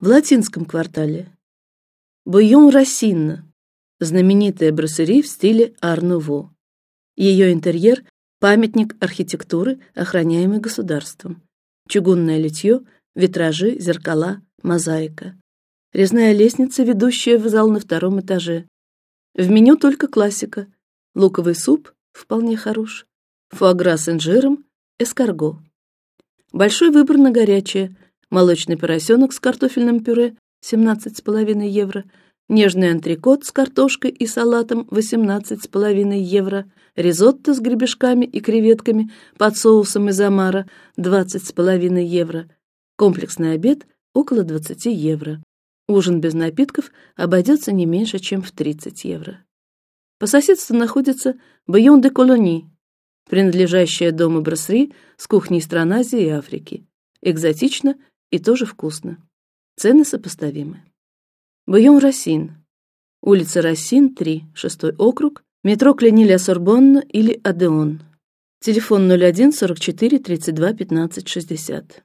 В латинском квартале Бойон Рассинна, знаменитая брасserie в стиле Ар-Нуво. Ее интерьер – памятник архитектуры, охраняемый государством. Чугунное литье, витражи, зеркала, мозаика. Резная лестница, ведущая в зал на втором этаже. В меню только классика: луковый суп вполне хорош, фуагра с инжиром, эскарго. Большой выбор на горячее: молочный поросенок с картофельным пюре 17,5 евро, нежный антрикот с картошкой и салатом 18,5 евро, ризотто с гребешками и креветками под соусом из омара 20,5 евро, комплексный обед около 20 евро. Ужин без напитков обойдется не меньше, чем в 30 евро. По соседству находится Байон де Колони, принадлежащая дому Брасри с кухней стран Азии и Африки. Экзотично и тоже вкусно. Цены сопоставимы. Байон Рассин, улица Рассин, 3, шестой округ, метро Клениля Сорбонна или Адеон. Телефон 01 44 32 15 60.